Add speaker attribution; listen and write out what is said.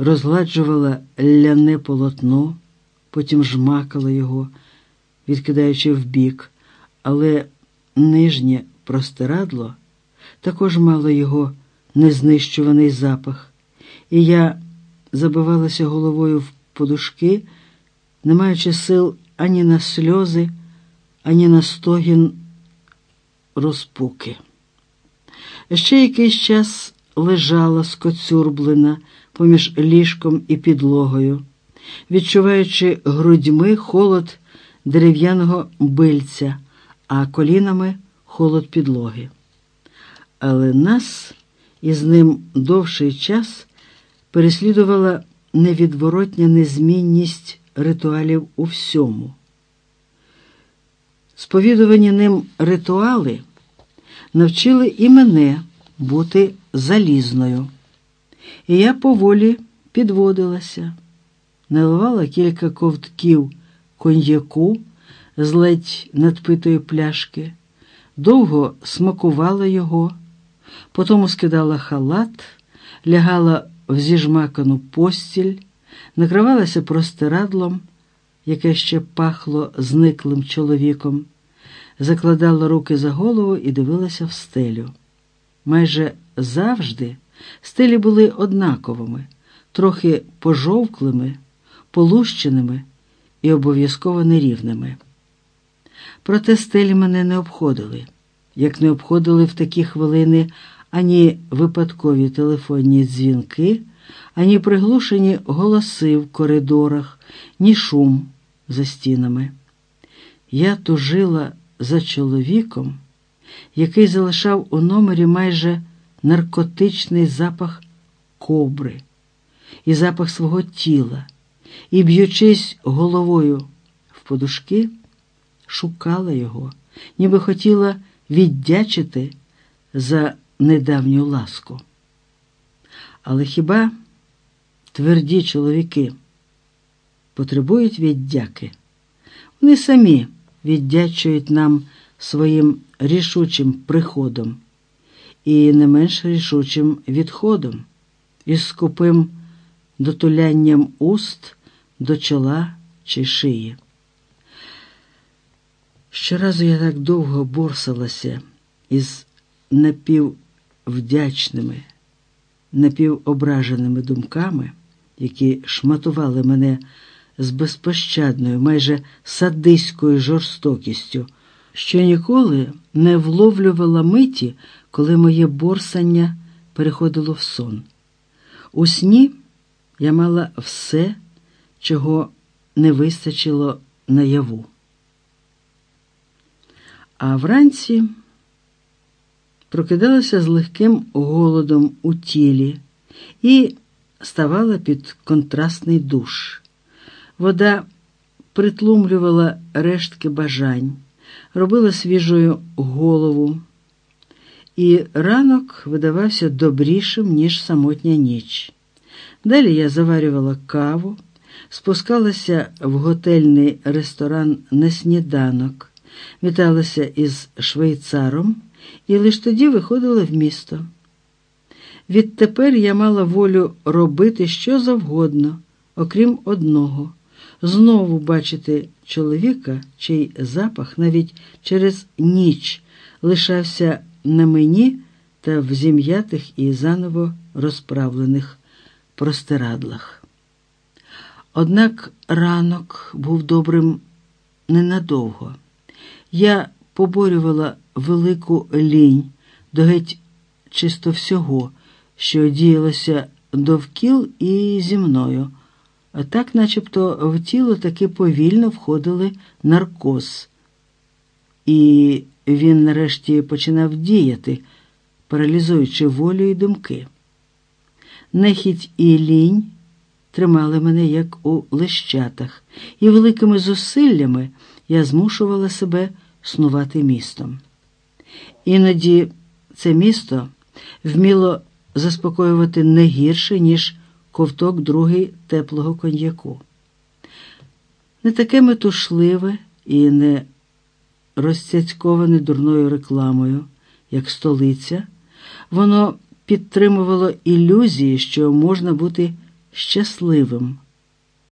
Speaker 1: розгладжувала ляне полотно, потім жмакала його, відкидаючи вбік, але нижнє простирадло також мало його незнищуваний запах, і я забивалася головою в подушки, не маючи сил ані на сльози, ані на стогін розпуки. Ще якийсь час лежала скоцюрблена поміж ліжком і підлогою, відчуваючи грудьми холод дерев'яного бильця, а колінами холод підлоги. Але нас із ним довший час переслідувала невідворотня незмінність ритуалів у всьому. Сповідувані ним ритуали навчили і мене бути залізною. І я поволі підводилася, наливала кілька ковтків коньяку з ледь надпитої пляшки, довго смакувала його, потім скидала халат, лягала в зіжмакану постіль, накривалася простирадлом, яке ще пахло зниклим чоловіком, закладала руки за голову і дивилася в стелю. Майже завжди стелі були однаковими, трохи пожовклими, полущеними і обов'язково нерівними. Проте стелі мене не обходили, як не обходили в такі хвилини ані випадкові телефонні дзвінки, ані приглушені голоси в коридорах, ні шум за стінами. Я тужила за чоловіком, який залишав у номері майже наркотичний запах кобри і запах свого тіла, і, б'ючись головою в подушки, шукала його, ніби хотіла віддячити за недавню ласку. Але хіба тверді чоловіки потребують віддяки? Вони самі віддячують нам своїм рішучим приходом і не менш рішучим відходом, із скупим дотулянням уст до чола чи шиї. Щоразу я так довго борсалася із напіввдячними, напівображеними думками, які шматували мене з безпощадною, майже садиською жорстокістю, що ніколи не вловлювала миті, коли моє борсання переходило в сон. У сні я мала все, чого не вистачило наяву. А вранці прокидалася з легким голодом у тілі і ставала під контрастний душ. Вода притлумлювала рештки бажань, робила свіжою голову, і ранок видавався добрішим, ніж самотня ніч. Далі я заварювала каву, спускалася в готельний ресторан на сніданок, віталася із швейцаром і лише тоді виходила в місто. Відтепер я мала волю робити що завгодно, окрім одного знову бачити чоловіка, чий запах навіть через ніч лишався на мені та в зім'ятих і заново розправлених простирадлах. Однак ранок був добрим ненадовго. Я поборювала велику лінь до геть чисто всього, що діялося довкіл і зі мною. Так, начебто, в тіло таки повільно входили наркоз, і він нарешті починав діяти, паралізуючи волю і думки. Нехідь і лінь тримали мене як у лещатах, і великими зусиллями я змушувала себе снувати містом. Іноді це місто вміло заспокоювати не гірше, ніж ковток другий теплого коньяку. Не таке метушливе і не розцяцьковане дурною рекламою, як столиця, воно підтримувало ілюзії, що можна бути щасливим.